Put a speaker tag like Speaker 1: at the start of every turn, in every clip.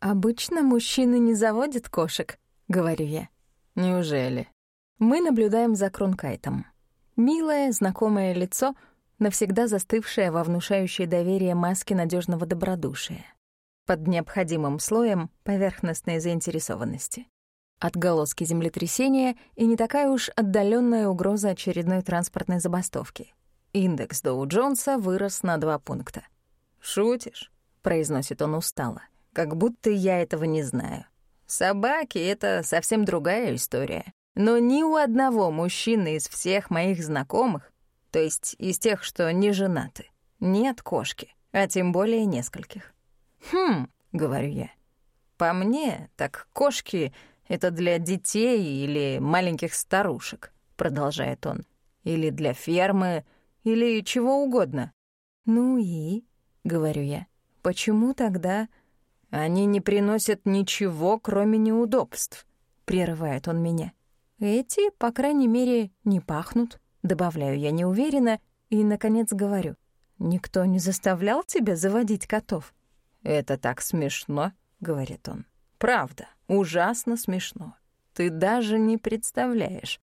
Speaker 1: «Обычно мужчины не заводят кошек», — говорю я.
Speaker 2: «Неужели?»
Speaker 1: Мы наблюдаем за Кронкайтом. Милое, знакомое лицо, навсегда застывшее во внушающей доверие маске надежного добродушия. Под необходимым слоем поверхностной заинтересованности. Отголоски землетрясения и не такая уж отдаленная угроза очередной транспортной забастовки. Индекс Доу Джонса вырос на два пункта.
Speaker 2: «Шутишь?» — произносит он устало. «Как будто я этого не знаю. Собаки — это совсем другая история. Но ни у одного мужчины из всех моих знакомых, то есть из тех, что не женаты, нет кошки, а тем более нескольких. «Хм», — говорю я, — «по мне, так кошки это для детей или маленьких старушек, продолжает он. Или для фермы, или чего угодно.
Speaker 1: Ну и, говорю я, почему тогда
Speaker 2: они не приносят ничего, кроме неудобств? Прерывает он меня.
Speaker 1: Эти, по крайней мере, не пахнут, добавляю я неуверенно и, наконец, говорю. Никто не заставлял тебя заводить котов?
Speaker 2: Это так смешно, говорит он. Правда, ужасно смешно. Ты даже не представляешь.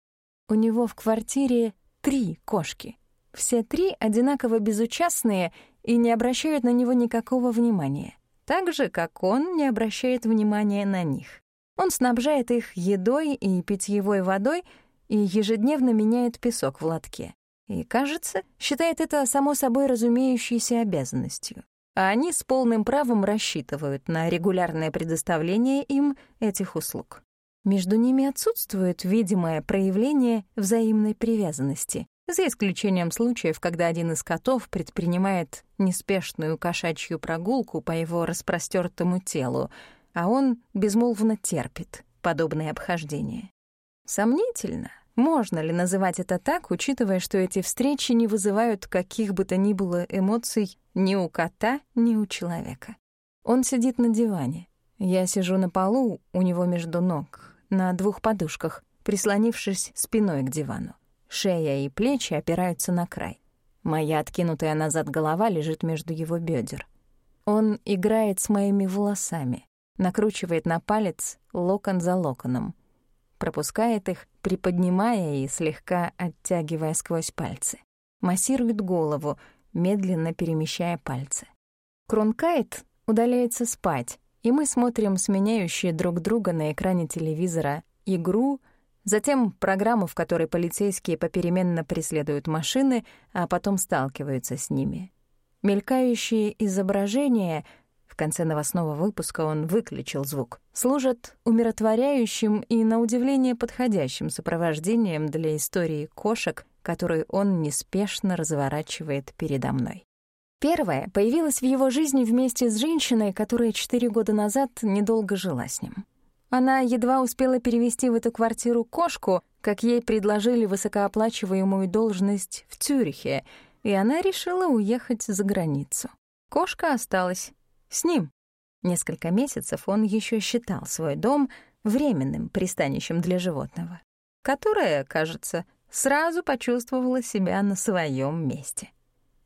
Speaker 1: У него в квартире три кошки. Все три одинаково безучастные и не обращают на него никакого внимания. Так же, как он не обращает внимания на них. Он снабжает их едой и питьевой водой и ежедневно меняет песок в лотке. И, кажется, считает это само собой разумеющейся обязанностью а они с полным правом рассчитывают на регулярное предоставление им этих услуг. Между ними отсутствует видимое проявление взаимной привязанности, за исключением случаев, когда один из котов предпринимает неспешную кошачью прогулку по его распростертому телу, а он безмолвно терпит подобное обхождение. Сомнительно, можно ли называть это так, учитывая, что эти встречи не вызывают каких бы то ни было эмоций ни у кота, ни у человека? Он сидит на диване. Я сижу на полу у него между ног, на двух подушках, прислонившись спиной к дивану. Шея и плечи опираются на край. Моя откинутая назад голова лежит между его бедер. Он играет с моими волосами, накручивает на палец локон за локоном — пропускает их, приподнимая и слегка оттягивая сквозь пальцы. Массирует голову, медленно перемещая пальцы. Кронкайт удаляется спать, и мы смотрим сменяющие друг друга на экране телевизора игру, затем программу, в которой полицейские попеременно преследуют машины, а потом сталкиваются с ними. Мелькающие изображения — конце новостного выпуска он выключил звук, служат умиротворяющим и, на удивление, подходящим сопровождением для истории кошек, которую он неспешно разворачивает передо мной. Первая появилась в его жизни вместе с женщиной, которая четыре года назад недолго жила с ним. Она едва успела перевести в эту квартиру кошку, как ей предложили высокооплачиваемую должность в Цюрихе, и она решила уехать за границу. Кошка осталась, с ним. Несколько месяцев он еще считал свой дом временным пристанищем для животного, которое, кажется, сразу почувствовало себя на своем месте.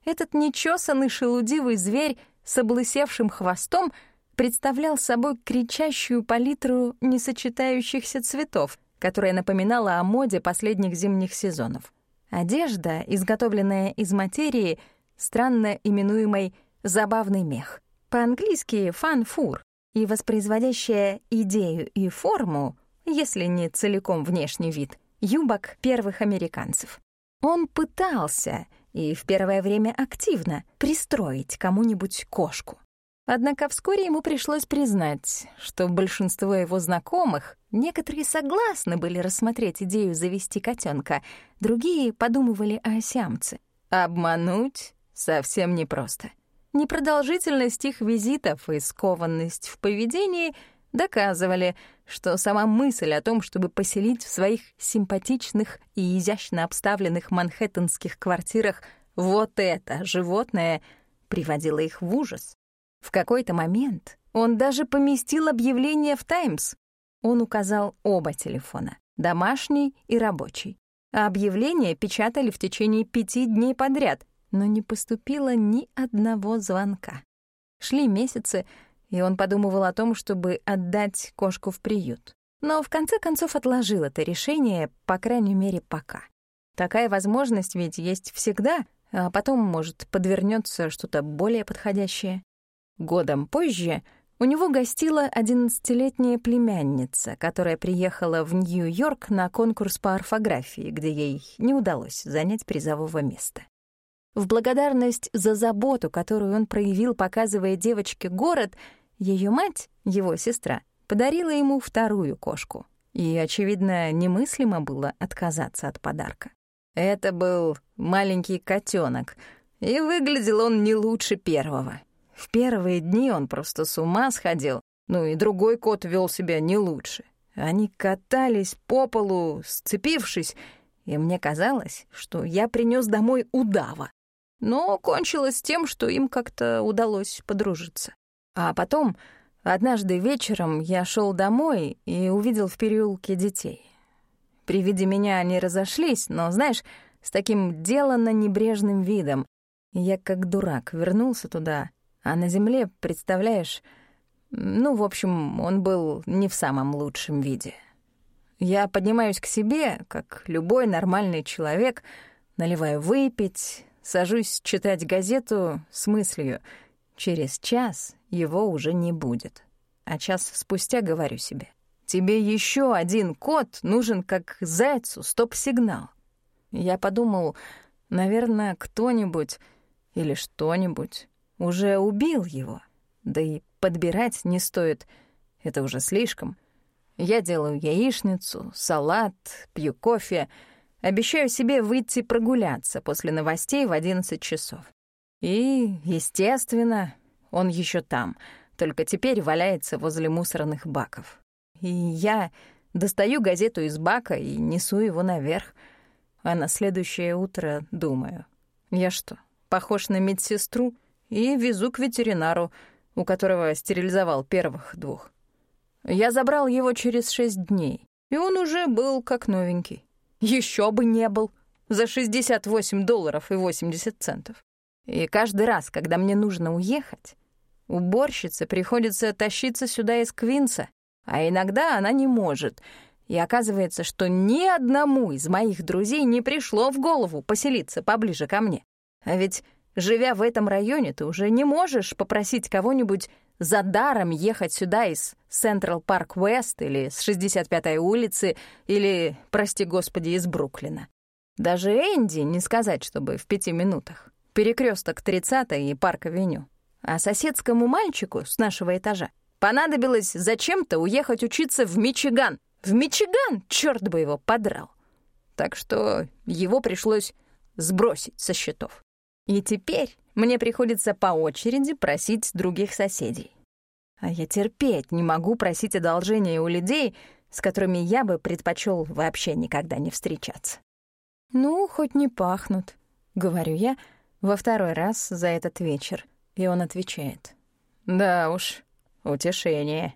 Speaker 1: Этот нечесанный шелудивый зверь с облысевшим хвостом представлял собой кричащую палитру несочетающихся цветов, которая напоминала о моде последних зимних сезонов. Одежда, изготовленная из материи, странно именуемой «забавный мех». По-английски «фан-фур» и воспроизводящая идею и форму, если не целиком внешний вид, юбок первых американцев. Он пытался, и в первое время активно, пристроить кому-нибудь кошку. Однако вскоре ему пришлось признать, что большинство его знакомых, некоторые согласны были рассмотреть идею завести котенка, другие подумывали о сямце. Обмануть совсем непросто. Непродолжительность их визитов и скованность в поведении доказывали, что сама мысль о том, чтобы поселить в своих симпатичных и изящно обставленных манхэттенских квартирах вот это животное, приводила их в ужас. В какой-то момент он даже поместил объявление в «Таймс». Он указал оба телефона — домашний и рабочий. А объявления печатали в течение пяти дней подряд — но не поступило ни одного звонка. Шли месяцы, и он подумывал о том, чтобы отдать кошку в приют. Но в конце концов отложил это решение, по крайней мере, пока. Такая возможность ведь есть всегда, а потом, может, подвернется что-то более подходящее. Годом позже у него гостила одиннадцатилетняя племянница, которая приехала в Нью-Йорк на конкурс по орфографии, где ей не удалось занять призового места. В благодарность за заботу, которую он проявил, показывая девочке город, ее мать, его сестра, подарила ему вторую кошку. И, очевидно, немыслимо было отказаться от подарка. Это был маленький котенок, и выглядел он не лучше первого. В первые дни он просто с ума сходил, ну и другой кот вел себя не лучше. Они катались по полу, сцепившись, и мне казалось, что я принес домой удава. Но кончилось тем, что им как-то удалось подружиться. А потом, однажды вечером, я шел домой и увидел в переулке детей. При виде меня они разошлись, но, знаешь, с таким деланно небрежным видом. Я как дурак вернулся туда, а на земле, представляешь, ну, в общем, он был не в самом лучшем виде. Я поднимаюсь к себе, как любой нормальный человек, наливаю выпить, сажусь читать газету с мыслью «Через час его уже не будет». А час спустя говорю себе «Тебе еще один код нужен как зайцу стоп-сигнал». Я подумал, наверное, кто-нибудь или что-нибудь уже убил его. Да и подбирать не стоит, это уже слишком. Я делаю яичницу, салат, пью кофе, обещаю себе выйти прогуляться после новостей в 11 часов. И, естественно, он еще там, только теперь валяется возле мусорных баков. И я достаю газету из бака и несу его наверх. А на следующее утро думаю, я что, похож на медсестру? И везу к ветеринару, у которого стерилизовал первых двух. Я забрал его через шесть дней, и он уже был как новенький. Еще бы не был. За 68 долларов и 80 центов. И каждый раз, когда мне нужно уехать, уборщице приходится тащиться сюда из Квинса, а иногда она не может. И оказывается, что ни одному из моих друзей не пришло в голову поселиться поближе ко мне. А ведь Живя в этом районе, ты уже не можешь попросить кого-нибудь за даром ехать сюда из Централ Парк Уэст или с 65-й улицы или, прости господи, из Бруклина. Даже Энди не сказать, чтобы в пяти минутах. Перекресток 30-й и Парк-авеню. А соседскому мальчику с нашего этажа понадобилось зачем-то уехать учиться в Мичиган. В Мичиган, черт бы его подрал. Так что его пришлось сбросить со счетов. И теперь мне приходится по очереди просить других соседей. А я терпеть не могу просить одолжения у людей, с которыми я бы предпочел вообще никогда не встречаться. «Ну, хоть не пахнут», — говорю я во второй раз за этот вечер. И он отвечает. «Да уж, утешение».